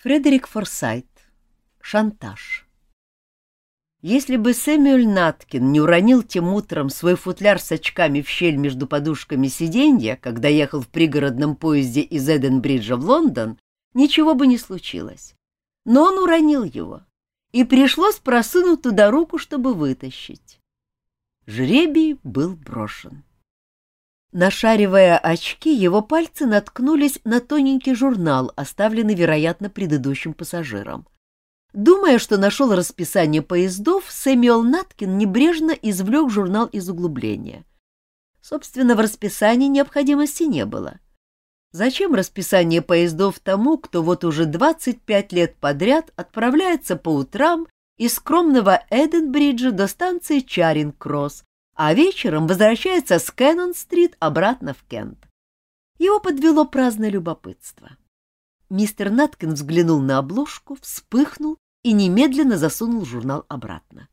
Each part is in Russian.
Фредерик Форсайт. Шантаж. Если бы Сэмюэль Наткин не уронил тем утром свой футляр с очками в щель между подушками сиденья, когда ехал в пригородном поезде из Эденбриджа в Лондон, ничего бы не случилось. Но он уронил его, и пришлось просунуть туда руку, чтобы вытащить. Жребий был брошен. Нашаривая очки, его пальцы наткнулись на тоненький журнал, оставленный, вероятно, предыдущим пассажиром. Думая, что нашел расписание поездов, Сэмюэл Наткин небрежно извлек журнал из углубления. Собственно, в расписании необходимости не было. Зачем расписание поездов тому, кто вот уже 25 лет подряд отправляется по утрам из скромного Эденбриджа до станции Чаринг-Кросс, а вечером возвращается с Кэннон-стрит обратно в Кент. Его подвело праздное любопытство. Мистер Наткин взглянул на обложку, вспыхнул и немедленно засунул журнал обратно.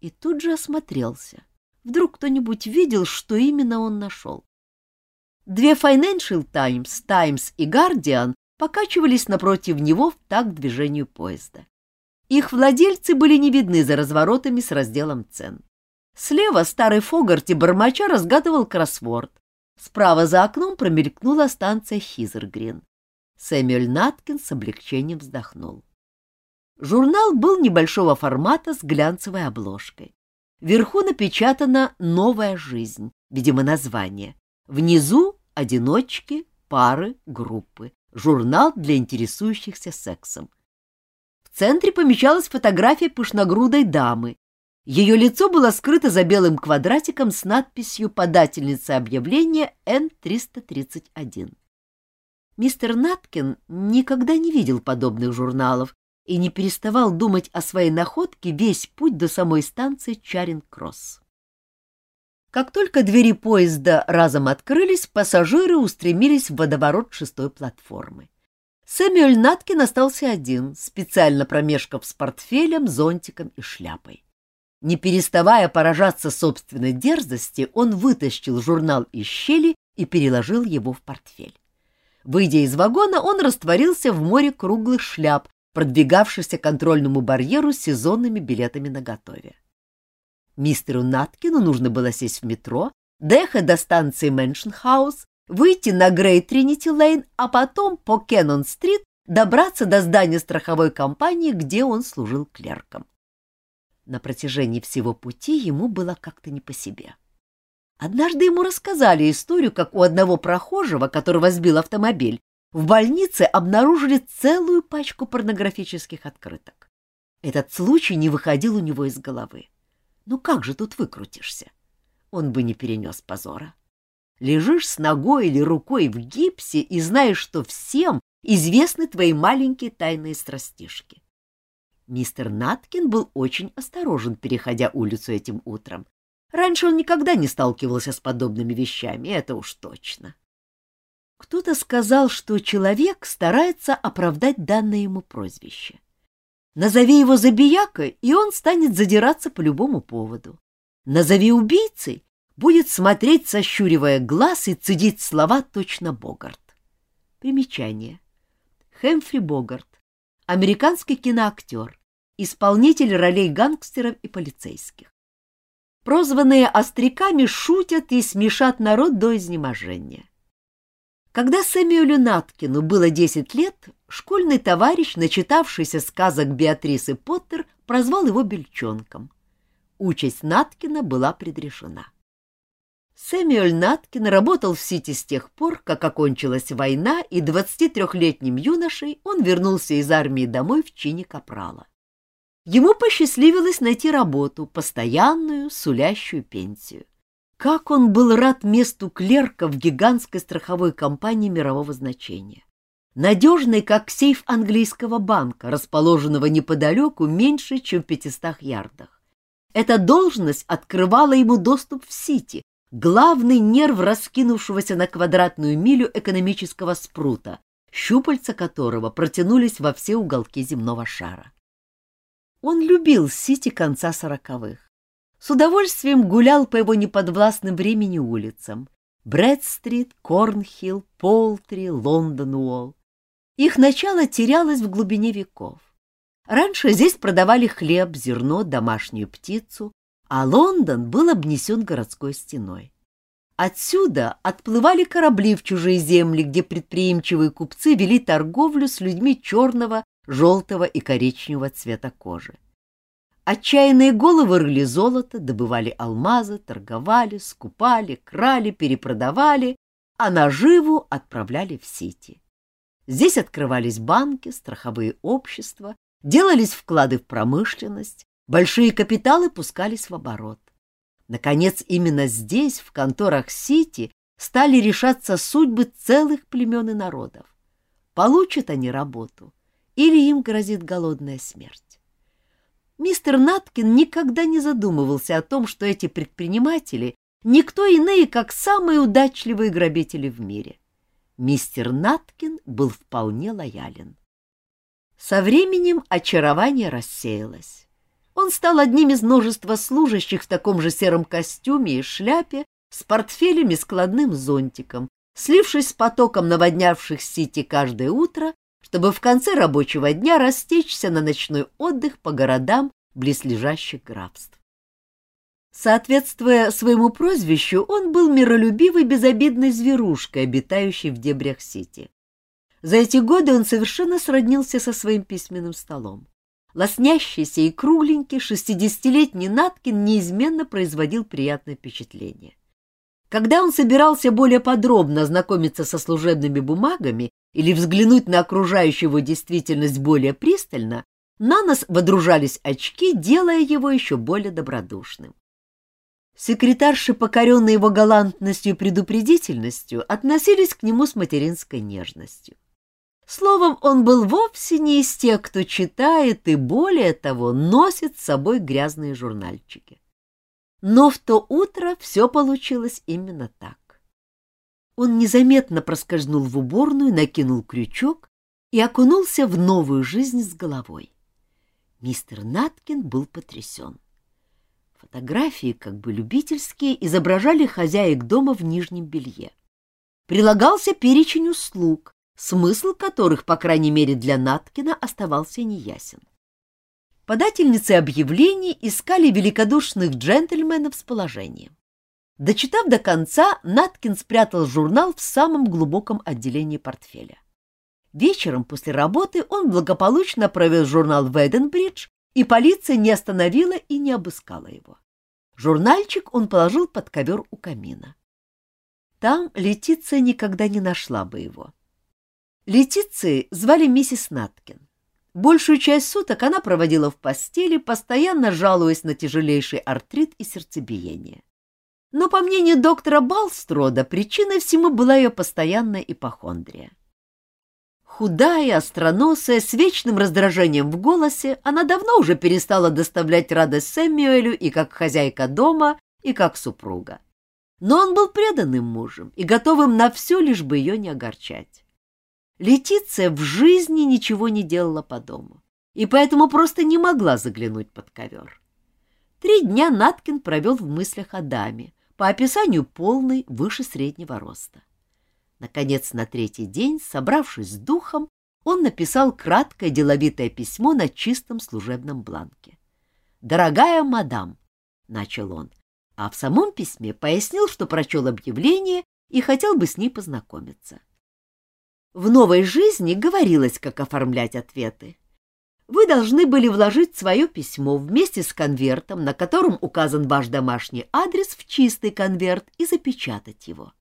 И тут же осмотрелся. Вдруг кто-нибудь видел, что именно он нашел. Две Financial Times, Times и Guardian покачивались напротив него в такт движению поезда. Их владельцы были не видны за разворотами с разделом цен. Слева старый Фогарти бормоча разгадывал кроссворд. Справа за окном промелькнула станция Хизергрин. Сэмюэль Наткин с облегчением вздохнул. Журнал был небольшого формата с глянцевой обложкой. Вверху напечатана «Новая жизнь», видимо, название. Внизу — одиночки, пары, группы. Журнал для интересующихся сексом. В центре помещалась фотография пышногрудой дамы, ее лицо было скрыто за белым квадратиком с надписью «Подательница объявления Н-331». Мистер Наткин никогда не видел подобных журналов и не переставал думать о своей находке весь путь до самой станции Чаринг-Кросс. Как только двери поезда разом открылись, пассажиры устремились в водоворот шестой платформы. Сэмюэль Наткин остался один, специально промешкав с портфелем, зонтиком и шляпой. Не переставая поражаться собственной дерзости, он вытащил журнал из щели и переложил его в портфель. Выйдя из вагона, он растворился в море круглых шляп, продвигавшихся к контрольному барьеру с сезонными билетами наготове. Мистеру Наткину нужно было сесть в метро, доехать до станции Мэншенхаус, выйти на Грей Тринити Лейн, а потом по Кеннон-стрит добраться до здания страховой компании, где он служил клерком. На протяжении всего пути ему было как-то не по себе. Однажды ему рассказали историю, как у одного прохожего, которого сбил автомобиль, в больнице обнаружили целую пачку порнографических открыток. Этот случай не выходил у него из головы. Ну как же тут выкрутишься? Он бы не перенес позора. Лежишь с ногой или рукой в гипсе и знаешь, что всем известны твои маленькие тайные страстишки. Мистер Наткин был очень осторожен, переходя улицу этим утром. Раньше он никогда не сталкивался с подобными вещами, это уж точно. Кто-то сказал, что человек старается оправдать данное ему прозвище. Назови его забиякой, и он станет задираться по любому поводу. Назови убийцей, будет смотреть, сощуривая глаз, и цедить слова точно Богарт. Примечание. Хэмфри Богарт американский киноактер, исполнитель ролей гангстеров и полицейских. Прозванные остряками шутят и смешат народ до изнеможения. Когда Сэмюэлю Наткину было 10 лет, школьный товарищ, начитавшийся сказок Беатрисы Поттер, прозвал его Бельчонком. Участь Наткина была предрешена. Сэмюэль Наткин работал в Сити с тех пор, как окончилась война, и 23-летним юношей он вернулся из армии домой в чине капрала. Ему посчастливилось найти работу, постоянную, сулящую пенсию. Как он был рад месту клерка в гигантской страховой компании мирового значения. Надежный, как сейф английского банка, расположенного неподалеку меньше, чем в 500 ярдах. Эта должность открывала ему доступ в Сити, главный нерв раскинувшегося на квадратную милю экономического спрута, щупальца которого протянулись во все уголки земного шара. Он любил Сити конца сороковых. С удовольствием гулял по его неподвластным времени улицам. Брэд-стрит, Корнхилл, Полтри, Лондон-Уолл. Их начало терялось в глубине веков. Раньше здесь продавали хлеб, зерно, домашнюю птицу, а Лондон был обнесен городской стеной. Отсюда отплывали корабли в чужие земли, где предприимчивые купцы вели торговлю с людьми черного, желтого и коричневого цвета кожи. Отчаянные головы рыли золото, добывали алмазы, торговали, скупали, крали, перепродавали, а наживу отправляли в Сити. Здесь открывались банки, страховые общества, делались вклады в промышленность, большие капиталы пускались в оборот. Наконец, именно здесь, в конторах Сити, стали решаться судьбы целых племен и народов. Получат они работу или им грозит голодная смерть. Мистер Наткин никогда не задумывался о том, что эти предприниматели никто иные, как самые удачливые грабители в мире. Мистер Наткин был вполне лоялен. Со временем очарование рассеялось. Он стал одним из множества служащих в таком же сером костюме и шляпе, с портфелем и складным зонтиком, слившись с потоком наводнявших Сити каждое утро чтобы в конце рабочего дня растечься на ночной отдых по городам близлежащих графств. Соответствуя своему прозвищу, он был миролюбивой безобидной зверушкой, обитающей в дебрях Сити. За эти годы он совершенно сроднился со своим письменным столом. Лоснящийся и кругленький шестидесятилетний Наткин неизменно производил приятное впечатление. Когда он собирался более подробно ознакомиться со служебными бумагами или взглянуть на окружающую его действительность более пристально, на нос водружались очки, делая его еще более добродушным. Секретарши, покоренные его галантностью и предупредительностью, относились к нему с материнской нежностью. Словом, он был вовсе не из тех, кто читает и, более того, носит с собой грязные журнальчики. Но в то утро все получилось именно так. Он незаметно проскользнул в уборную, накинул крючок и окунулся в новую жизнь с головой. Мистер Наткин был потрясен. Фотографии, как бы любительские, изображали хозяек дома в нижнем белье. Прилагался перечень услуг, смысл которых, по крайней мере для Наткина, оставался неясен. Подательницы объявлений искали великодушных джентльменов с положением. Дочитав до конца, Наткин спрятал журнал в самом глубоком отделении портфеля. Вечером после работы он благополучно провел журнал в Эденбридж, и полиция не остановила и не обыскала его. Журнальчик он положил под ковер у камина. Там Летиция никогда не нашла бы его. Летицией звали миссис Наткин. Большую часть суток она проводила в постели, постоянно жалуясь на тяжелейший артрит и сердцебиение. Но, по мнению доктора Балстрода, причиной всему была ее постоянная ипохондрия. Худая, остроносая, с вечным раздражением в голосе, она давно уже перестала доставлять радость Сэмюэлю и как хозяйка дома, и как супруга. Но он был преданным мужем и готовым на все, лишь бы ее не огорчать. Летиция в жизни ничего не делала по дому, и поэтому просто не могла заглянуть под ковер. Три дня Наткин провел в мыслях о даме, по описанию полный, выше среднего роста. Наконец, на третий день, собравшись с духом, он написал краткое деловитое письмо на чистом служебном бланке. «Дорогая мадам», — начал он, а в самом письме пояснил, что прочел объявление и хотел бы с ней познакомиться. В новой жизни говорилось, как оформлять ответы. Вы должны были вложить свое письмо вместе с конвертом, на котором указан ваш домашний адрес, в чистый конверт и запечатать его.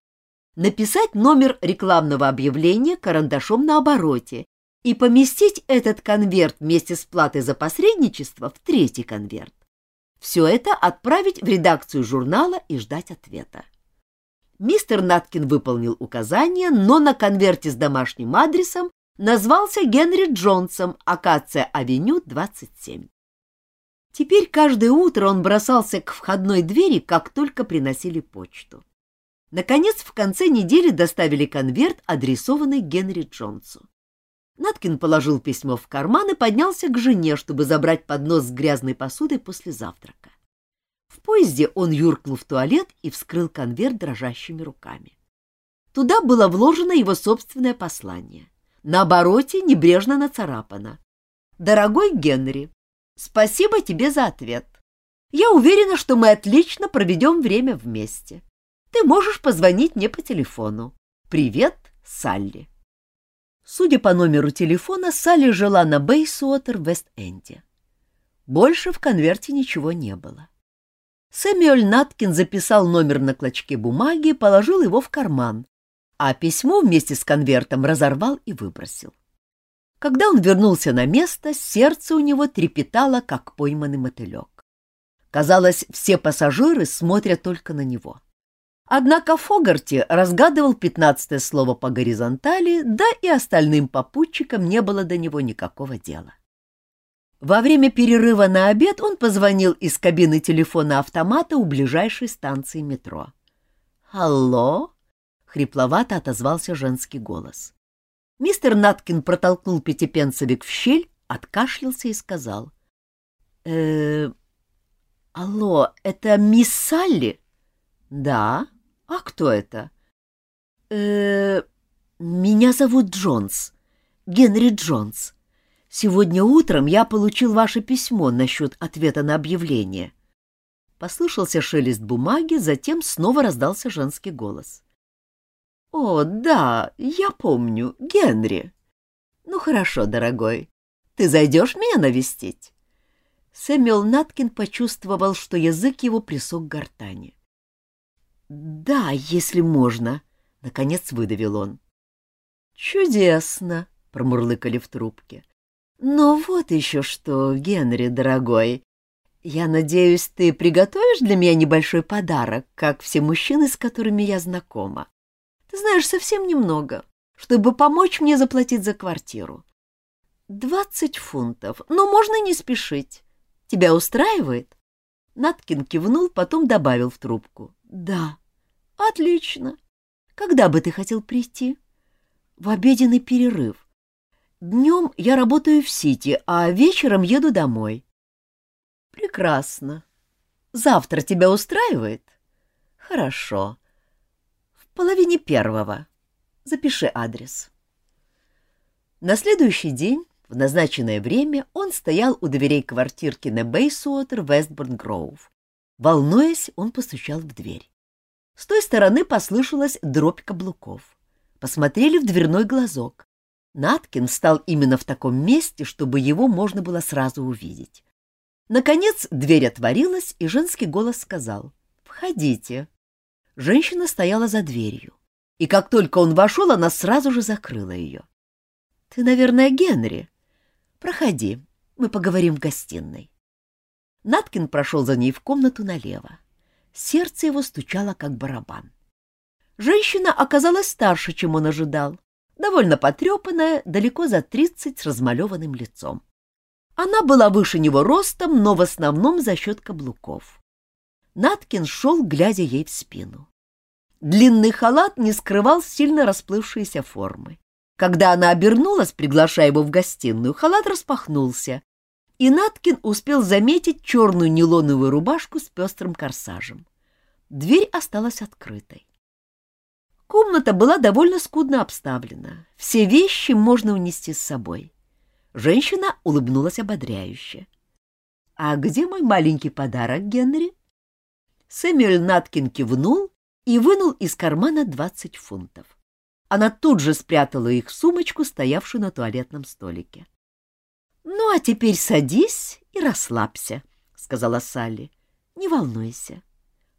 Написать номер рекламного объявления карандашом на обороте и поместить этот конверт вместе с платой за посредничество в третий конверт. Все это отправить в редакцию журнала и ждать ответа. Мистер Наткин выполнил указание, но на конверте с домашним адресом назвался Генри Джонсом, Акация-авеню, 27. Теперь каждое утро он бросался к входной двери, как только приносили почту. Наконец, в конце недели доставили конверт, адресованный Генри Джонсу. Наткин положил письмо в карман и поднялся к жене, чтобы забрать поднос с грязной посудой после завтрака. В поезде он юркнул в туалет и вскрыл конверт дрожащими руками. Туда было вложено его собственное послание — На обороте небрежно нацарапано. «Дорогой Генри, спасибо тебе за ответ. Я уверена, что мы отлично проведем время вместе. Ты можешь позвонить мне по телефону. Привет, Салли». Судя по номеру телефона, Салли жила на Бейсуотер в Вест-Энде. Больше в конверте ничего не было. Сэмюэль Наткин записал номер на клочке бумаги положил его в карман, а письмо вместе с конвертом разорвал и выбросил. Когда он вернулся на место, сердце у него трепетало, как пойманный мотылек. Казалось, все пассажиры смотрят только на него. Однако Фогарти разгадывал пятнадцатое слово по горизонтали, да и остальным попутчикам не было до него никакого дела. Во время перерыва на обед он позвонил из кабины телефона автомата у ближайшей станции метро. «Алло?» — хрипловато отозвался женский голос. Мистер Наткин протолкнул пятипенцевик в щель, откашлялся и сказал. э Алло, это мисс Салли?» «Да. А кто это?» э Меня зовут Джонс. Генри Джонс. Сегодня утром я получил ваше письмо насчет ответа на объявление. Послышался шелест бумаги, затем снова раздался женский голос. — О, да, я помню, Генри. Ну хорошо, дорогой, ты зайдешь меня навестить? Сэмюэл Наткин почувствовал, что язык его присох к гортани. — Да, если можно, — наконец выдавил он. — Чудесно, — промурлыкали в трубке. Но вот еще что, Генри, дорогой. Я надеюсь, ты приготовишь для меня небольшой подарок, как все мужчины, с которыми я знакома. Ты знаешь совсем немного, чтобы помочь мне заплатить за квартиру. Двадцать фунтов, но можно не спешить. Тебя устраивает? Наткин кивнул, потом добавил в трубку. Да. Отлично. Когда бы ты хотел прийти? В обеденный перерыв. Днем я работаю в Сити, а вечером еду домой. Прекрасно. Завтра тебя устраивает? Хорошо. В половине первого. Запиши адрес. На следующий день, в назначенное время, он стоял у дверей квартирки на Бейсуотер, Вестборн-Гроув. Волнуясь, он постучал в дверь. С той стороны послышалась дробь каблуков. Посмотрели в дверной глазок. Наткин стал именно в таком месте, чтобы его можно было сразу увидеть. Наконец дверь отворилась, и женский голос сказал «Входите». Женщина стояла за дверью, и как только он вошел, она сразу же закрыла ее. «Ты, наверное, Генри? Проходи, мы поговорим в гостиной». Наткин прошел за ней в комнату налево. Сердце его стучало, как барабан. Женщина оказалась старше, чем он ожидал довольно потрепанная, далеко за тридцать с размалеванным лицом. Она была выше него ростом, но в основном за счет каблуков. Наткин шел, глядя ей в спину. Длинный халат не скрывал сильно расплывшиеся формы. Когда она обернулась, приглашая его в гостиную, халат распахнулся, и Наткин успел заметить черную нейлоновую рубашку с пестрым корсажем. Дверь осталась открытой. Комната была довольно скудно обставлена. Все вещи можно унести с собой. Женщина улыбнулась ободряюще. «А где мой маленький подарок, Генри?» Сэмюэль Наткин кивнул и вынул из кармана двадцать фунтов. Она тут же спрятала их в сумочку, стоявшую на туалетном столике. «Ну, а теперь садись и расслабься», — сказала Салли. «Не волнуйся.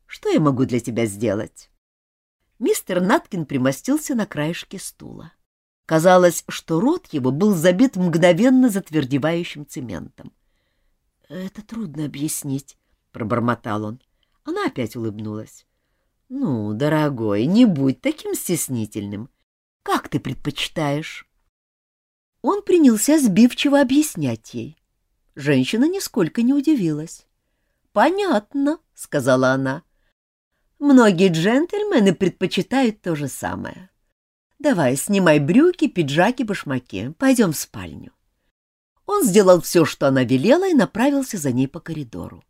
Что я могу для тебя сделать?» Мистер Наткин примостился на краешке стула. Казалось, что рот его был забит мгновенно затвердевающим цементом. — Это трудно объяснить, — пробормотал он. Она опять улыбнулась. — Ну, дорогой, не будь таким стеснительным. Как ты предпочитаешь? Он принялся сбивчиво объяснять ей. Женщина нисколько не удивилась. — Понятно, — сказала она. Многие джентльмены предпочитают то же самое. Давай, снимай брюки, пиджаки, башмаки. Пойдем в спальню. Он сделал все, что она велела, и направился за ней по коридору.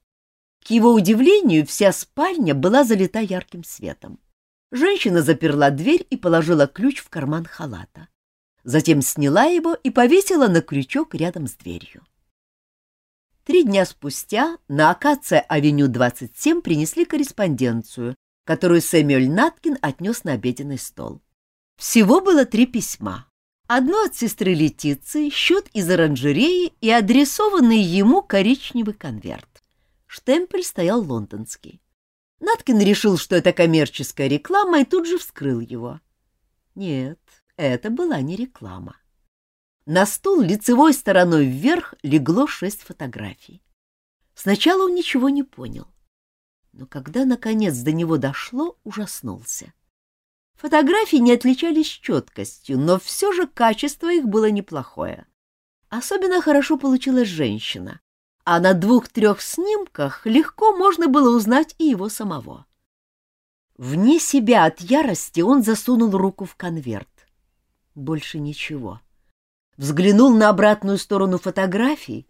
К его удивлению, вся спальня была залита ярким светом. Женщина заперла дверь и положила ключ в карман халата. затем сняла его и повесила на крючок рядом с дверью. Три дня спустя на Акация-авеню 27 принесли корреспонденцию, которую Сэмюэль Наткин отнес на обеденный стол. Всего было три письма. Одно от сестры Летиции, счет из оранжереи и адресованный ему коричневый конверт. Штемпель стоял лондонский. Наткин решил, что это коммерческая реклама, и тут же вскрыл его. Нет, это была не реклама. На стол лицевой стороной вверх легло шесть фотографий. Сначала он ничего не понял, но когда, наконец, до него дошло, ужаснулся. Фотографии не отличались четкостью, но все же качество их было неплохое. Особенно хорошо получилась женщина, а на двух-трех снимках легко можно было узнать и его самого. Вне себя от ярости он засунул руку в конверт. Больше ничего. Взглянул на обратную сторону фотографий.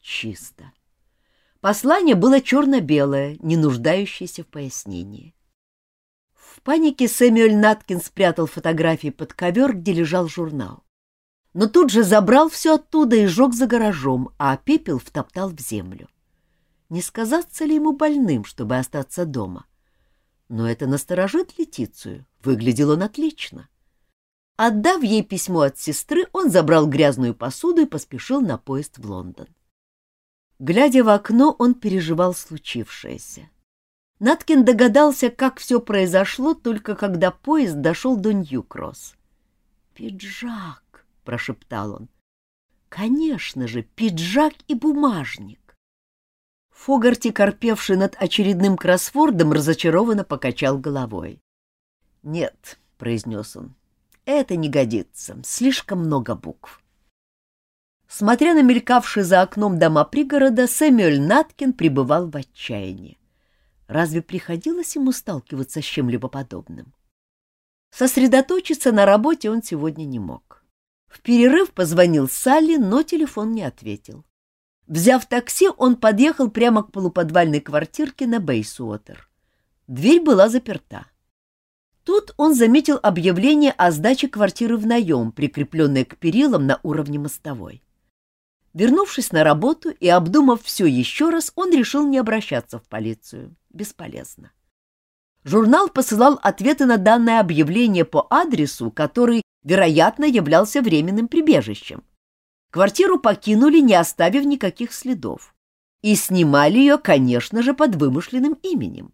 Чисто. Послание было черно-белое, не нуждающееся в пояснении. В панике Сэмюэль Наткин спрятал фотографии под ковер, где лежал журнал. Но тут же забрал все оттуда и сжег за гаражом, а пепел втоптал в землю. Не сказаться ли ему больным, чтобы остаться дома? Но это насторожит Летицию. Выглядел он отлично. — Отдав ей письмо от сестры, он забрал грязную посуду и поспешил на поезд в Лондон. Глядя в окно, он переживал случившееся. Наткин догадался, как все произошло, только когда поезд дошел до Нью-Кросс. «Пиджак!» — прошептал он. «Конечно же, пиджак и бумажник!» Фогарти, корпевший над очередным кроссвордом, разочарованно покачал головой. «Нет», — произнес он, это не годится, слишком много букв. Смотря на мелькавшие за окном дома пригорода, Сэмюэль Наткин пребывал в отчаянии. Разве приходилось ему сталкиваться с чем-либо подобным? Сосредоточиться на работе он сегодня не мог. В перерыв позвонил Салли, но телефон не ответил. Взяв такси, он подъехал прямо к полуподвальной квартирке на Бейсуотер. Дверь была заперта. Тут он заметил объявление о сдаче квартиры в наем, прикрепленное к перилам на уровне мостовой. Вернувшись на работу и обдумав все еще раз, он решил не обращаться в полицию. Бесполезно. Журнал посылал ответы на данное объявление по адресу, который, вероятно, являлся временным прибежищем. Квартиру покинули, не оставив никаких следов. И снимали ее, конечно же, под вымышленным именем.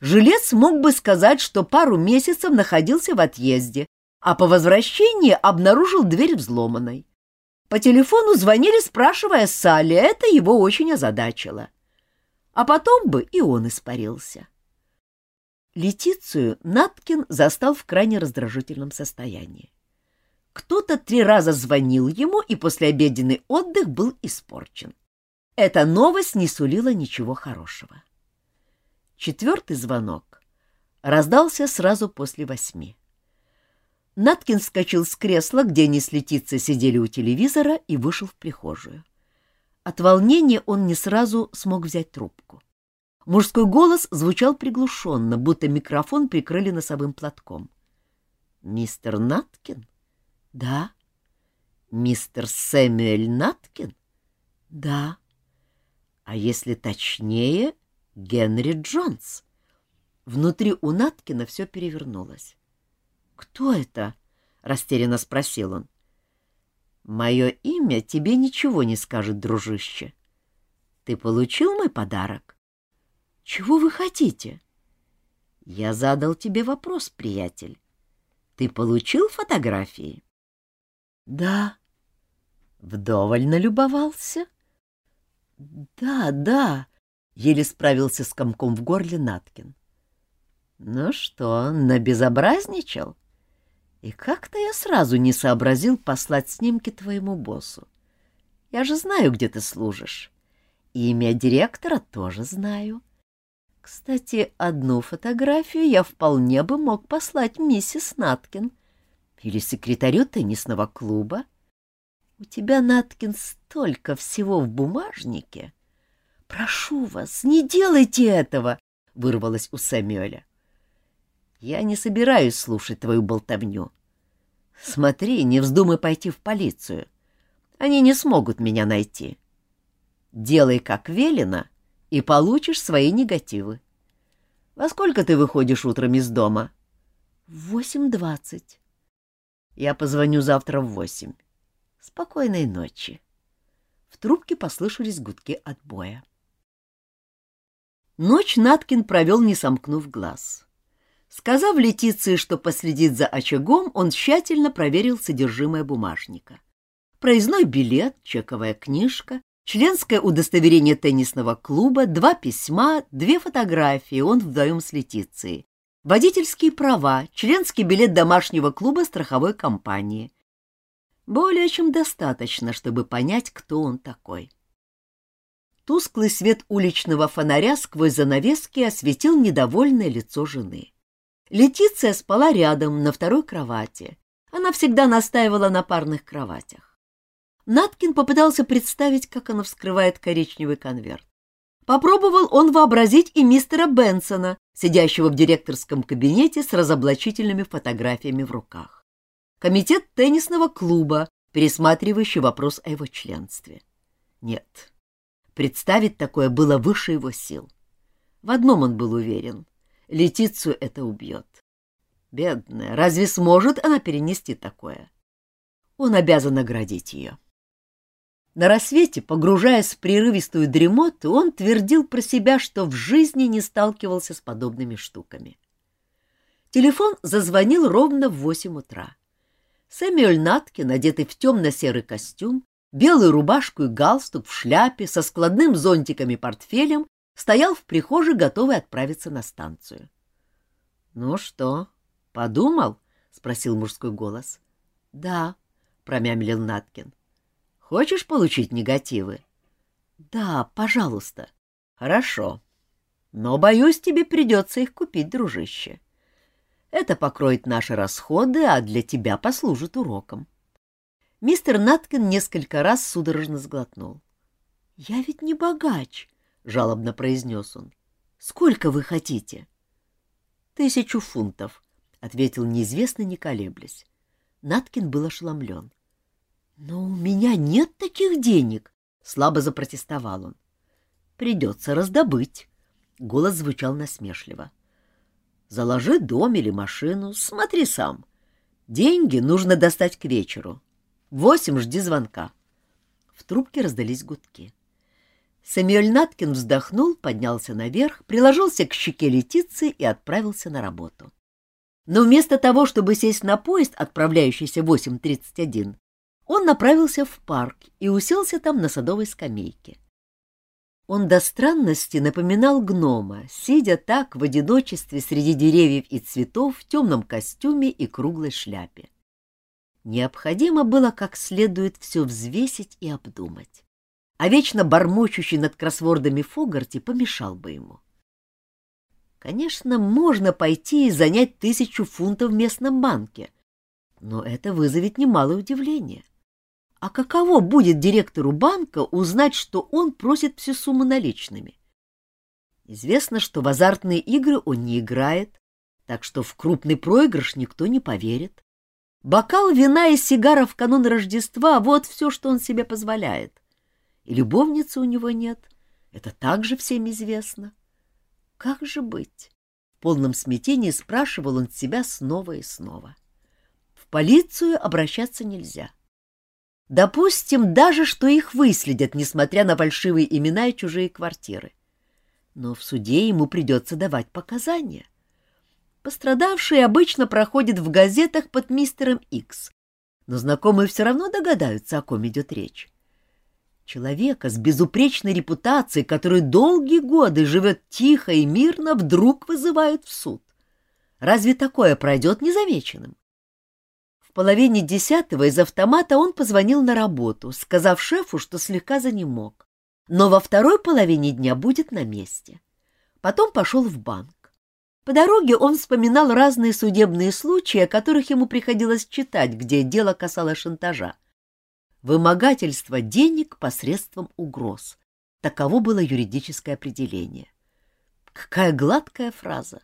Жилец мог бы сказать, что пару месяцев находился в отъезде, а по возвращении обнаружил дверь взломанной. По телефону звонили, спрашивая Салли, это его очень озадачило. А потом бы и он испарился. Летицию Наткин застал в крайне раздражительном состоянии. Кто-то три раза звонил ему, и послеобеденный отдых был испорчен. Эта новость не сулила ничего хорошего. Четвертый звонок раздался сразу после восьми. Наткин вскочил с кресла, где они с Летицей сидели у телевизора, и вышел в прихожую. От волнения он не сразу смог взять трубку. Мужской голос звучал приглушенно, будто микрофон прикрыли носовым платком. «Мистер Наткин?» «Да». «Мистер Сэмюэль Наткин?» «Да». «А если точнее, Генри Джонс. Внутри у Наткина все перевернулось. «Кто это?» — растерянно спросил он. «Мое имя тебе ничего не скажет, дружище. Ты получил мой подарок?» «Чего вы хотите?» «Я задал тебе вопрос, приятель. Ты получил фотографии?» «Да». «Вдоволь налюбовался?» «Да, да», Еле справился с комком в горле Наткин. Ну что, набезобразничал? И как-то я сразу не сообразил послать снимки твоему боссу. Я же знаю, где ты служишь. Имя директора тоже знаю. Кстати, одну фотографию я вполне бы мог послать миссис Наткин или секретарю теннисного клуба. У тебя, Наткин, столько всего в бумажнике. «Прошу вас, не делайте этого!» — вырвалось у Сэмюэля. «Я не собираюсь слушать твою болтовню. Смотри, не вздумай пойти в полицию. Они не смогут меня найти. Делай, как велено, и получишь свои негативы. Во сколько ты выходишь утром из дома? Восемь двадцать. Я позвоню завтра в восемь. Спокойной ночи. В трубке послышались гудки отбоя. Ночь Наткин провел, не сомкнув глаз. Сказав Летиции, что последит за очагом, он тщательно проверил содержимое бумажника. Проездной билет, чековая книжка, членское удостоверение теннисного клуба, два письма, две фотографии, он вдвоем с Летицией, водительские права, членский билет домашнего клуба страховой компании. Более чем достаточно, чтобы понять, кто он такой. Тусклый свет уличного фонаря сквозь занавески осветил недовольное лицо жены. Летиция спала рядом, на второй кровати. Она всегда настаивала на парных кроватях. Наткин попытался представить, как она вскрывает коричневый конверт. Попробовал он вообразить и мистера Бенсона, сидящего в директорском кабинете с разоблачительными фотографиями в руках. Комитет теннисного клуба, пересматривающий вопрос о его членстве. Нет, Представить такое было выше его сил. В одном он был уверен — Летицию это убьет. Бедная, разве сможет она перенести такое? Он обязан наградить ее. На рассвете, погружаясь в прерывистую дремоту, он твердил про себя, что в жизни не сталкивался с подобными штуками. Телефон зазвонил ровно в восемь утра. Сэмюэль Наткин, одетый в темно-серый костюм, белую рубашку и галстук в шляпе со складным зонтиком и портфелем, стоял в прихожей, готовый отправиться на станцию. — Ну что, подумал? — спросил мужской голос. — Да, — промямлил Наткин. — Хочешь получить негативы? — Да, пожалуйста. — Хорошо. Но, боюсь, тебе придется их купить, дружище. Это покроет наши расходы, а для тебя послужит уроком. — Мистер Наткин несколько раз судорожно сглотнул. — Я ведь не богач, — жалобно произнес он. — Сколько вы хотите? — Тысячу фунтов, — ответил неизвестно, не колеблясь. Наткин был ошеломлен. — Но у меня нет таких денег, — слабо запротестовал он. — Придется раздобыть. Голос звучал насмешливо. — Заложи дом или машину, смотри сам. Деньги нужно достать к вечеру. Восемь жди звонка. В трубке раздались гудки. Самюэль Наткин вздохнул, поднялся наверх, приложился к щеке Летиции и отправился на работу. Но вместо того, чтобы сесть на поезд, отправляющийся в 8.31, он направился в парк и уселся там на садовой скамейке. Он до странности напоминал гнома, сидя так в одиночестве среди деревьев и цветов в темном костюме и круглой шляпе. Необходимо было как следует все взвесить и обдумать. А вечно бормочущий над кроссвордами Фогарти помешал бы ему. Конечно, можно пойти и занять тысячу фунтов в местном банке, но это вызовет немалое удивление. А каково будет директору банка узнать, что он просит всю сумму наличными? Известно, что в азартные игры он не играет, так что в крупный проигрыш никто не поверит. Бокал вина и сигара в канун Рождества — вот все, что он себе позволяет. И любовницы у него нет. Это также всем известно. Как же быть? В полном смятении спрашивал он себя снова и снова. В полицию обращаться нельзя. Допустим, даже что их выследят, несмотря на фальшивые имена и чужие квартиры. Но в суде ему придется давать показания. Пострадавшие обычно проходят в газетах под мистером Икс, но знакомые все равно догадаются, о ком идет речь. Человека с безупречной репутацией, который долгие годы живет тихо и мирно, вдруг вызывают в суд. Разве такое пройдет незамеченным? В половине десятого из автомата он позвонил на работу, сказав шефу, что слегка занемог, но во второй половине дня будет на месте. Потом пошел в банк. По дороге он вспоминал разные судебные случаи, о которых ему приходилось читать, где дело касалось шантажа. Вымогательство денег посредством угроз. Таково было юридическое определение. Какая гладкая фраза,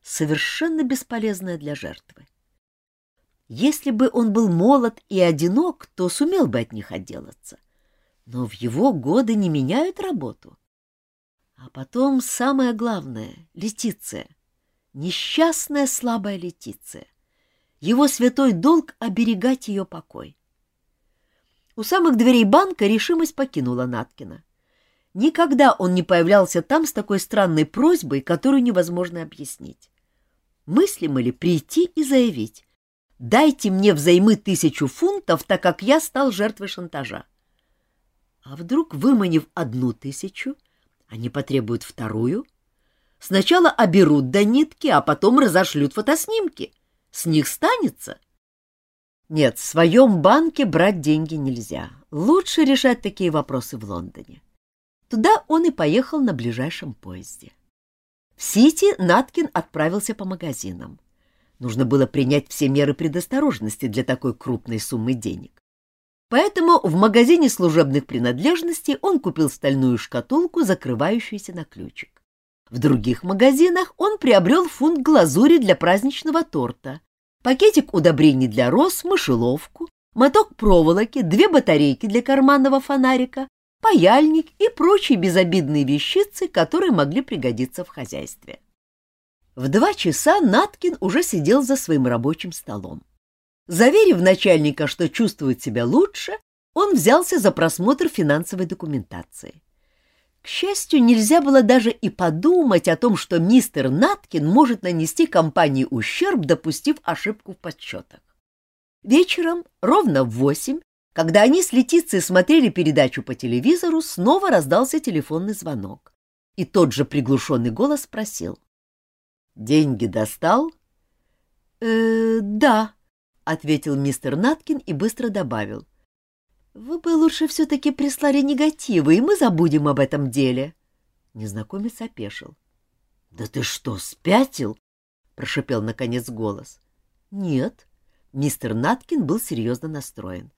совершенно бесполезная для жертвы. Если бы он был молод и одинок, то сумел бы от них отделаться. Но в его годы не меняют работу. А потом самое главное — Летиция. Несчастная слабая Летиция. Его святой долг — оберегать ее покой. У самых дверей банка решимость покинула Наткина. Никогда он не появлялся там с такой странной просьбой, которую невозможно объяснить. Мыслимо ли прийти и заявить «Дайте мне взаймы тысячу фунтов, так как я стал жертвой шантажа». А вдруг, выманив одну тысячу, они потребуют вторую? Сначала оберут до нитки, а потом разошлют фотоснимки. С них станется? Нет, в своем банке брать деньги нельзя. Лучше решать такие вопросы в Лондоне. Туда он и поехал на ближайшем поезде. В Сити Наткин отправился по магазинам. Нужно было принять все меры предосторожности для такой крупной суммы денег. Поэтому в магазине служебных принадлежностей он купил стальную шкатулку, закрывающуюся на ключик. В других магазинах он приобрел фунт глазури для праздничного торта, пакетик удобрений для роз, мышеловку, моток проволоки, две батарейки для карманного фонарика, паяльник и прочие безобидные вещицы, которые могли пригодиться в хозяйстве. В два часа Наткин уже сидел за своим рабочим столом. Заверив начальника, что чувствует себя лучше, он взялся за просмотр финансовой документации. К счастью, нельзя было даже и подумать о том, что мистер Наткин может нанести компании ущерб, допустив ошибку в подсчетах. Вечером, ровно в восемь, когда они с Летицией смотрели передачу по телевизору, снова раздался телефонный звонок. И тот же приглушенный голос спросил. «Деньги достал?» «Э, да», — ответил мистер Наткин и быстро добавил. «Вы бы лучше все-таки прислали негативы, и мы забудем об этом деле». Незнакомец опешил. «Да ты что, спятил?» — прошипел наконец голос. «Нет». Мистер Наткин был серьезно настроен.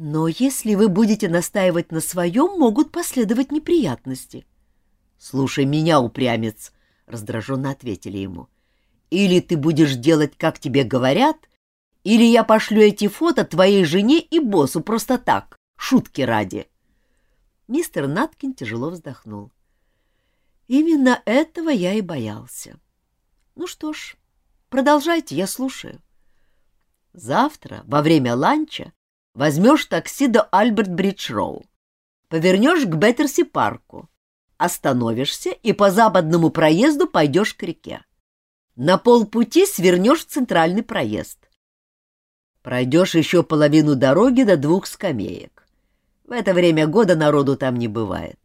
Но если вы будете настаивать на своем, могут последовать неприятности. — Слушай меня, упрямец, — раздраженно ответили ему. — Или ты будешь делать, как тебе говорят, или я пошлю эти фото твоей жене и боссу просто так, шутки ради. Мистер Наткин тяжело вздохнул. Именно этого я и боялся. Ну что ж, продолжайте, я слушаю. Завтра, во время ланча, Возьмешь такси до Альберт-Бридж-Роу. Повернешь к Беттерси-парку. Остановишься и по западному проезду пойдешь к реке. На полпути свернешь в центральный проезд. Пройдешь еще половину дороги до двух скамеек. В это время года народу там не бывает.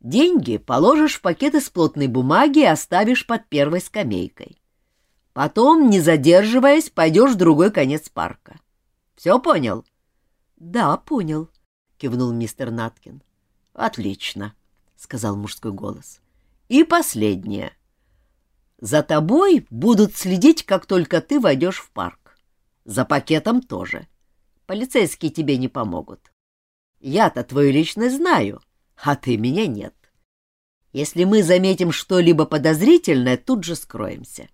Деньги положишь в пакет из плотной бумаги и оставишь под первой скамейкой. Потом, не задерживаясь, пойдешь в другой конец парка. Все понял? —— Да, понял, — кивнул мистер Наткин. — Отлично, — сказал мужской голос. — И последнее. За тобой будут следить, как только ты войдешь в парк. За пакетом тоже. Полицейские тебе не помогут. Я-то твою личность знаю, а ты меня нет. Если мы заметим что-либо подозрительное, тут же скроемся.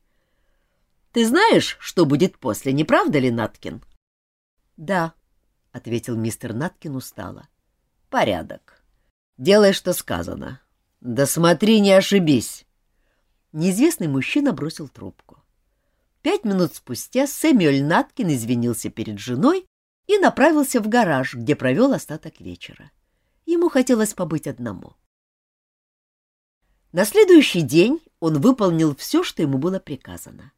Ты знаешь, что будет после, не правда ли, Наткин? — Да, — ответил мистер Наткин устало. — Порядок. Делай, что сказано. Да смотри, не ошибись. Неизвестный мужчина бросил трубку. Пять минут спустя Сэмюэль Наткин извинился перед женой и направился в гараж, где провел остаток вечера. Ему хотелось побыть одному. На следующий день он выполнил все, что ему было приказано.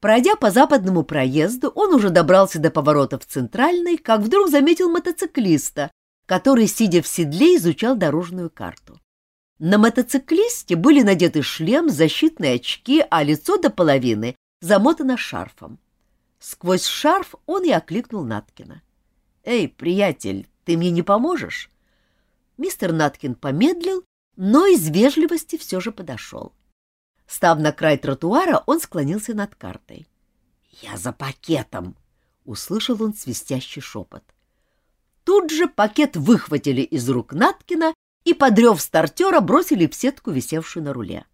Пройдя по западному проезду, он уже добрался до поворота в центральный, как вдруг заметил мотоциклиста, который, сидя в седле, изучал дорожную карту. На мотоциклисте были надеты шлем, защитные очки, а лицо до половины замотано шарфом. Сквозь шарф он и окликнул Наткина. «Эй, приятель, ты мне не поможешь?» Мистер Наткин помедлил, но из вежливости все же подошел. Став на край тротуара, он склонился над картой. «Я за пакетом!» — услышал он свистящий шепот. Тут же пакет выхватили из рук Наткина и, подрев стартера, бросили в сетку, висевшую на руле.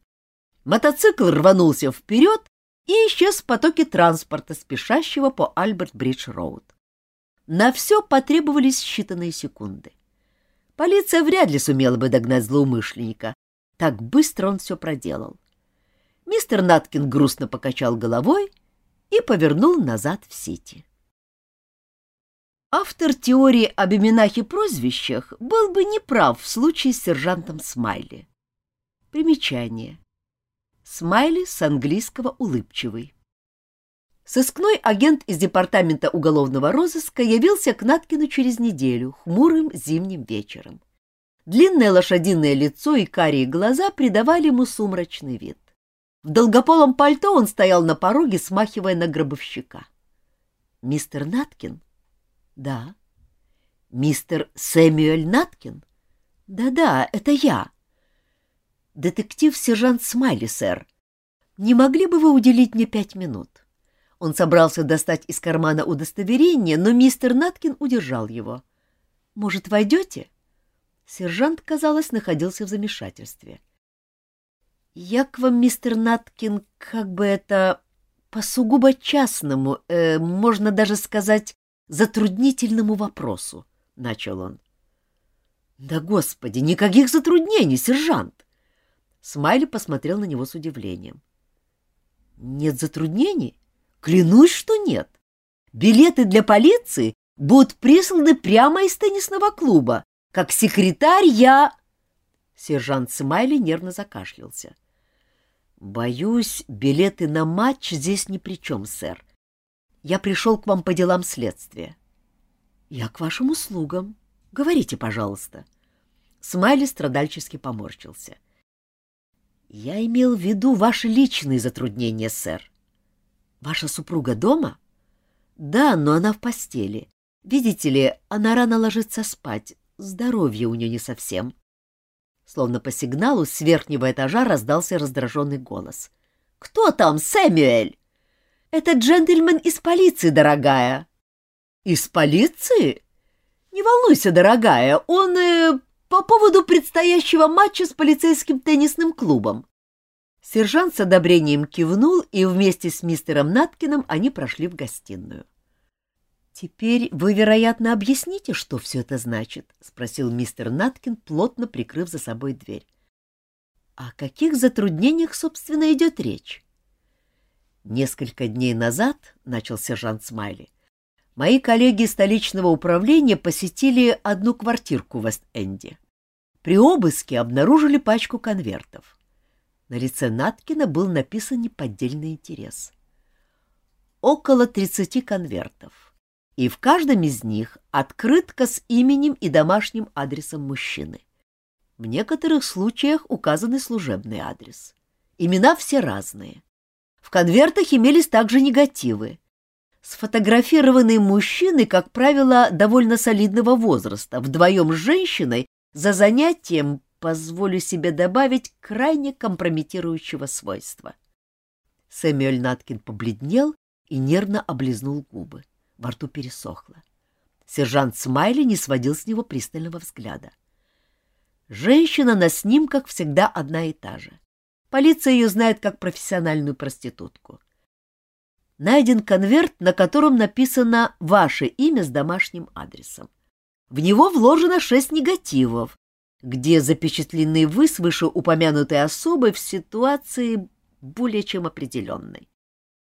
Мотоцикл рванулся вперед, и исчез в потоке транспорта, спешащего по Альберт-Бридж-Роуд. На все потребовались считанные секунды. Полиция вряд ли сумела бы догнать злоумышленника. Так быстро он все проделал. Мистер Наткин грустно покачал головой и повернул назад в Сити. Автор теории об именах и прозвищах был бы неправ в случае с сержантом Смайли. Примечание. Смайли с английского «улыбчивый». Сыскной агент из департамента уголовного розыска явился к Наткину через неделю, хмурым зимним вечером. Длинное лошадиное лицо и карие глаза придавали ему сумрачный вид. В долгополом пальто он стоял на пороге, смахивая на гробовщика. «Мистер Наткин?» Да. Мистер Сэмюэль Наткин? Да-да, это я. Детектив-сержант Смайли, сэр. Не могли бы вы уделить мне пять минут? Он собрался достать из кармана удостоверение, но мистер Наткин удержал его. Может, войдете? Сержант, казалось, находился в замешательстве. Я к вам, мистер Наткин, как бы это по сугубо частному, э, можно даже сказать, затруднительному вопросу, — начал он. — Да, господи, никаких затруднений, сержант! Смайли посмотрел на него с удивлением. — Нет затруднений? Клянусь, что нет. Билеты для полиции будут присланы прямо из теннисного клуба. Как секретарь я... Сержант Смайли нервно закашлялся. — Боюсь, билеты на матч здесь ни при чем, сэр. Я пришел к вам по делам следствия. — Я к вашим услугам. Говорите, пожалуйста. Смайли страдальчески поморщился. — Я имел в виду ваши личные затруднения, сэр. Ваша супруга дома? — Да, но она в постели. Видите ли, она рано ложится спать. Здоровье у нее не совсем. Словно по сигналу с верхнего этажа раздался раздраженный голос. — Кто там, Сэмюэль? Это джентльмен из полиции, дорогая. Из полиции? Не волнуйся, дорогая, он э, по поводу предстоящего матча с полицейским теннисным клубом. Сержант с одобрением кивнул, и вместе с мистером Наткиным они прошли в гостиную. «Теперь вы, вероятно, объясните, что все это значит?» — спросил мистер Наткин, плотно прикрыв за собой дверь. «О каких затруднениях, собственно, идет речь?» Несколько дней назад, — начал сержант Смайли, — мои коллеги столичного управления посетили одну квартирку в Вест-Энде. При обыске обнаружили пачку конвертов. На лице Наткина был написан неподдельный интерес. Около тридцати конвертов, и в каждом из них открытка с именем и домашним адресом мужчины. В некоторых случаях указан служебный адрес. Имена все разные. В конвертах имелись также негативы. Сфотографированные мужчины, как правило, довольно солидного возраста, вдвоем с женщиной, за занятием, позволю себе добавить, крайне компрометирующего свойства. Сэмюэль Наткин побледнел и нервно облизнул губы. Во рту пересохло. Сержант Смайли не сводил с него пристального взгляда. Женщина на снимках всегда одна и та же. Полиция ее знает как профессиональную проститутку. Найден конверт, на котором написано ваше имя с домашним адресом. В него вложено шесть негативов, где запечатлены вы с вышеупомянутой особой в ситуации более чем определенной.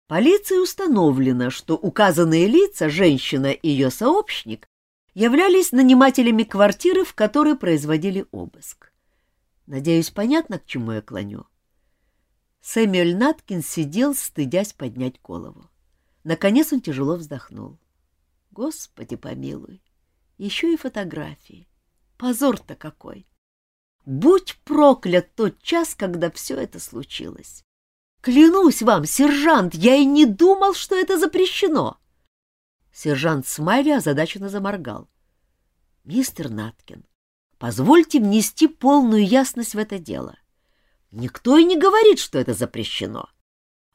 Полиции установлено, что указанные лица, женщина и ее сообщник, являлись нанимателями квартиры, в которой производили обыск. Надеюсь, понятно, к чему я клоню? Сэмюэль Наткин сидел, стыдясь поднять голову. Наконец он тяжело вздохнул. Господи помилуй, еще и фотографии. Позор-то какой! Будь проклят тот час, когда все это случилось. Клянусь вам, сержант, я и не думал, что это запрещено. Сержант Смайли озадаченно заморгал. — Мистер Наткин, позвольте внести полную ясность в это дело. Никто и не говорит, что это запрещено.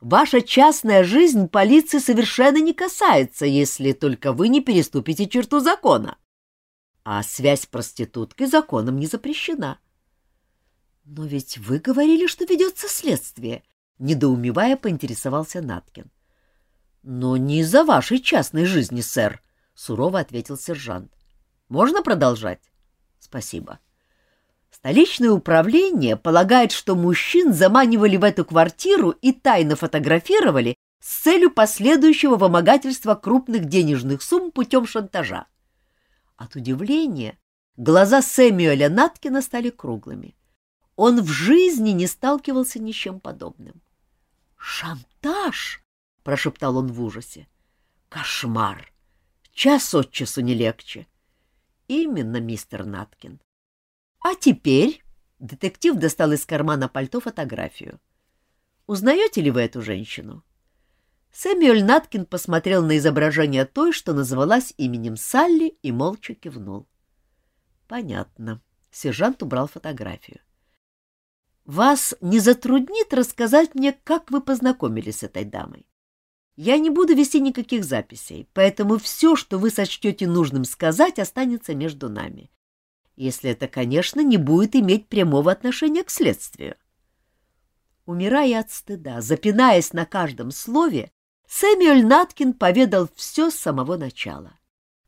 Ваша частная жизнь полиции совершенно не касается, если только вы не переступите черту закона. А связь с проституткой законом не запрещена. Но ведь вы говорили, что ведется следствие, Недоумевая, поинтересовался Наткин. Но не из-за вашей частной жизни, сэр, сурово ответил сержант. Можно продолжать? Спасибо. Столичное управление полагает, что мужчин заманивали в эту квартиру и тайно фотографировали с целью последующего вымогательства крупных денежных сумм путем шантажа. От удивления глаза Сэмюэля Наткина стали круглыми. Он в жизни не сталкивался ни с чем подобным. «Шантаж!» — прошептал он в ужасе. «Кошмар! Час от часу не легче!» «Именно, мистер Наткин. А теперь...» — детектив достал из кармана пальто фотографию. «Узнаете ли вы эту женщину?» Сэмюэль Наткин посмотрел на изображение той, что называлась именем Салли, и молча кивнул. «Понятно». Сержант убрал фотографию. «Вас не затруднит рассказать мне, как вы познакомились с этой дамой? Я не буду вести никаких записей, поэтому все, что вы сочтете нужным сказать, останется между нами. Если это, конечно, не будет иметь прямого отношения к следствию». Умирая от стыда, запинаясь на каждом слове, Сэмюэль Наткин поведал все с самого начала.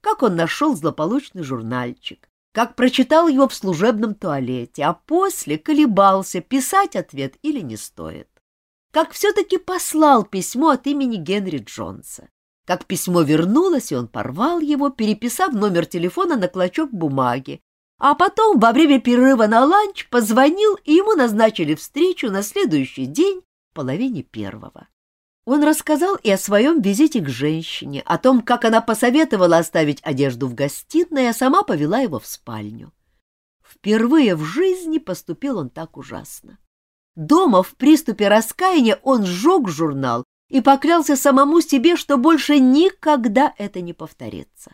Как он нашел злополучный журнальчик, как прочитал его в служебном туалете, а после колебался, писать ответ или не стоит. Как все-таки послал письмо от имени Генри Джонса. Как письмо вернулось, и он порвал его, переписав номер телефона на клочок бумаги, а потом во время перерыва на ланч позвонил, и ему назначили встречу на следующий день в половине первого. Он рассказал и о своем визите к женщине, о том, как она посоветовала оставить одежду в гостиной, а сама повела его в спальню. Впервые в жизни поступил он так ужасно. Дома в приступе раскаяния он сжег журнал и поклялся самому себе, что больше никогда это не повторится.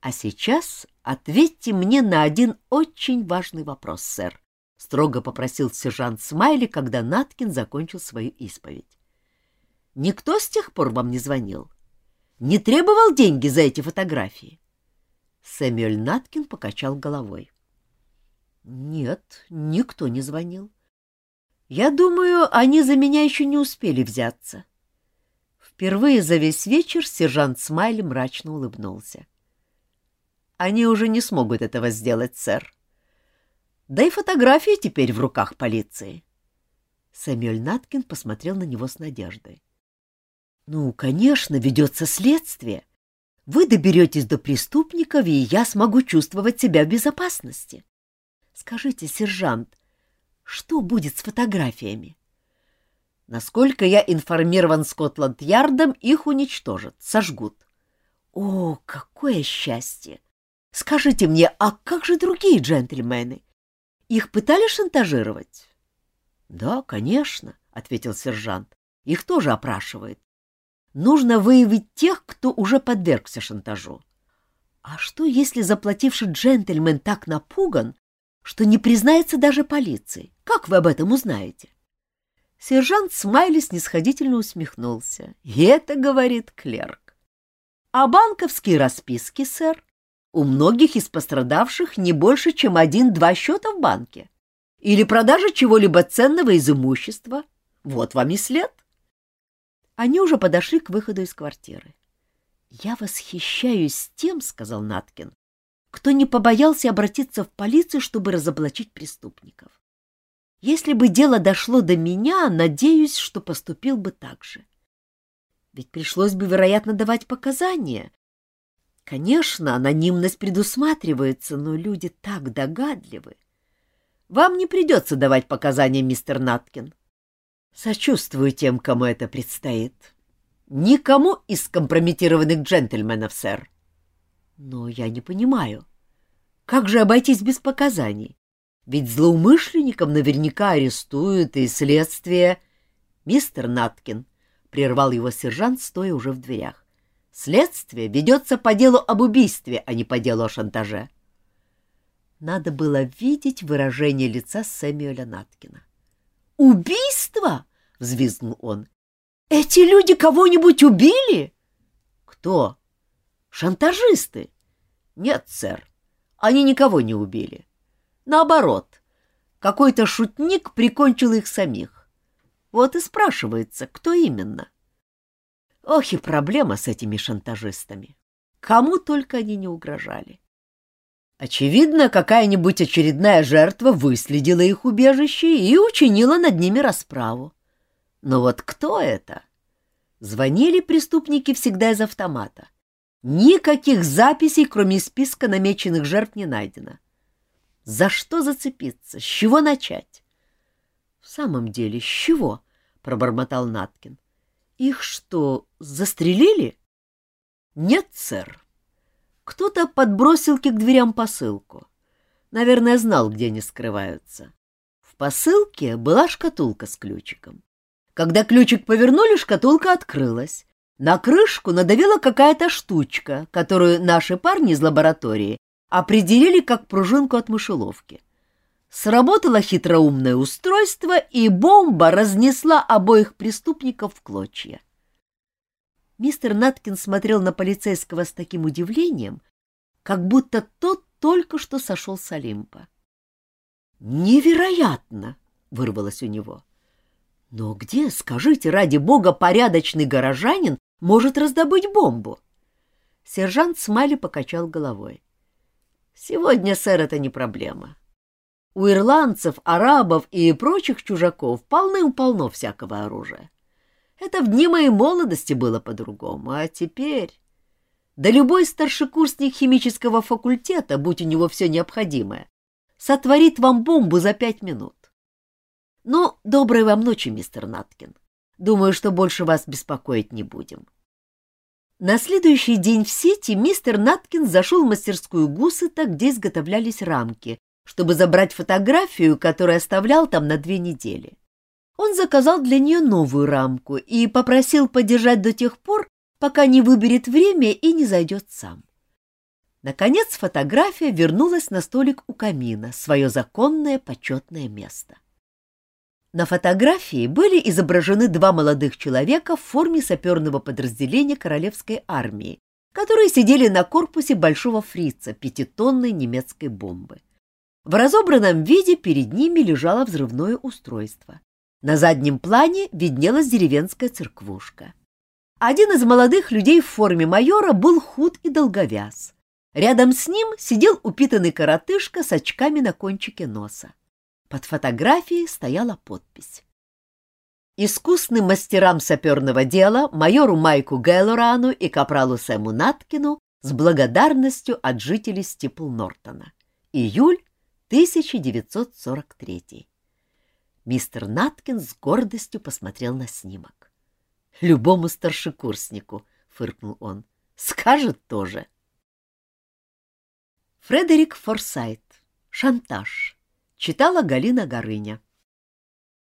А сейчас ответьте мне на один очень важный вопрос, сэр, — строго попросил сержант Смайли, когда Наткин закончил свою исповедь. Никто с тех пор вам не звонил? Не требовал деньги за эти фотографии? Сэмюэль Наткин покачал головой. Нет, никто не звонил. Я думаю, они за меня еще не успели взяться. Впервые за весь вечер сержант Смайли мрачно улыбнулся. Они уже не смогут этого сделать, сэр. Да и фотографии теперь в руках полиции. Сэмюэль Наткин посмотрел на него с надеждой. Ну, конечно, ведется следствие. Вы доберетесь до преступников, и я смогу чувствовать себя в безопасности. Скажите, сержант, что будет с фотографиями? Насколько я информирован Скотланд-Ярдом, их уничтожат, сожгут. О, какое счастье! Скажите мне, а как же другие джентльмены? Их пытались шантажировать? — Да, конечно, — ответил сержант. — Их тоже опрашивают. Нужно выявить тех, кто уже подвергся шантажу. А что, если заплативший джентльмен так напуган, что не признается даже полиции? Как вы об этом узнаете? Сержант Смайли снисходительно усмехнулся. И это говорит клерк. А банковские расписки, сэр? У многих из пострадавших не больше, чем один-два счета в банке. Или продажа чего-либо ценного из имущества. Вот вам и след. Они уже подошли к выходу из квартиры. «Я восхищаюсь тем, — сказал Наткин, — кто не побоялся обратиться в полицию, чтобы разоблачить преступников. Если бы дело дошло до меня, надеюсь, что поступил бы так же. Ведь пришлось бы, вероятно, давать показания. Конечно, анонимность предусматривается, но люди так догадливы. Вам не придется давать показания, мистер Наткин. Сочувствую тем, кому это предстоит. Никому из компрометированных джентльменов, сэр. Но я не понимаю, как же обойтись без показаний? Ведь злоумышленникам наверняка арестуют и следствие... Мистер Наткин, — прервал его сержант, стоя уже в дверях. Следствие ведется по делу об убийстве, а не по делу о шантаже. Надо было видеть выражение лица Сэмюэля Наткина. «Убийство?» — взвизгнул он. «Эти люди кого-нибудь убили?» «Кто?» «Шантажисты?» «Нет, сэр, они никого не убили. Наоборот, какой-то шутник прикончил их самих. Вот и спрашивается, кто именно. Ох и проблема с этими шантажистами. Кому только они не угрожали. Очевидно, какая-нибудь очередная жертва выследила их убежище и учинила над ними расправу. Но вот кто это? Звонили преступники всегда из автомата. Никаких записей, кроме списка намеченных жертв, не найдено. За что зацепиться? С чего начать? — В самом деле, с чего? — пробормотал Наткин. — Их что, застрелили? — Нет, сэр. Кто-то подбросил к дверям посылку. Наверное, знал, где они скрываются. В посылке была шкатулка с ключиком. Когда ключик повернули, шкатулка открылась. На крышку надавила какая-то штучка, которую наши парни из лаборатории определили как пружинку от мышеловки. Сработало хитроумное устройство, и бомба разнесла обоих преступников в клочья. Мистер Наткин смотрел на полицейского с таким удивлением, как будто тот только что сошел с Олимпа. «Невероятно!» — вырвалось у него. «Но где, скажите, ради бога, порядочный горожанин может раздобыть бомбу. Сержант Смайли покачал головой. Сегодня, сэр, это не проблема. У ирландцев, арабов и прочих чужаков полным-полно всякого оружия. Это в дни моей молодости было по-другому, а теперь... Да любой старшекурсник химического факультета, будь у него все необходимое, сотворит вам бомбу за пять минут. Ну, доброй вам ночи, мистер Наткин. Думаю, что больше вас беспокоить не будем. На следующий день в сети мистер Наткин зашел в мастерскую Гусыта, где изготовлялись рамки, чтобы забрать фотографию, которую оставлял там на две недели. Он заказал для нее новую рамку и попросил подержать до тех пор, пока не выберет время и не зайдет сам. Наконец фотография вернулась на столик у камина, свое законное почетное место. На фотографии были изображены два молодых человека в форме саперного подразделения королевской армии, которые сидели на корпусе большого фрица пятитонной немецкой бомбы. В разобранном виде перед ними лежало взрывное устройство. На заднем плане виднелась деревенская церквушка. Один из молодых людей в форме майора был худ и долговяз. Рядом с ним сидел упитанный коротышка с очками на кончике носа. Под фотографией стояла подпись. Искусным мастерам саперного дела, майору Майку Гэллорану и капралу Сэму Наткину с благодарностью от жителей Стипл Нортона. Июль 1943. Мистер Наткин с гордостью посмотрел на снимок. «Любому старшекурснику», — фыркнул он, — «скажет тоже». Фредерик Форсайт. Шантаж. Читала Галина Горыня.